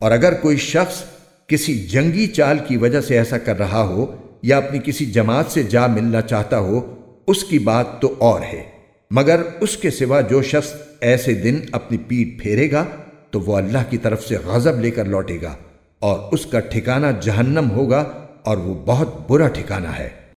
اور اگر کوئی شخص کسی جنگی چال کی وجہ سے ایسا کر رہا ہو یا اپنی کسی جماعت سے جا ملنا چاہتا ہو، اس کی بات تو اور ہے۔ مگر اس کے سوا جو شخص ایسے دن اپنی پیٹ پھیرے گا، تو وہ اللہ کی طرف سے غضب لے کر لوٹے گا اور اس کا ٹھکانہ جہنم ہوگا اور وہ بہت برا ٹھکانہ ہے۔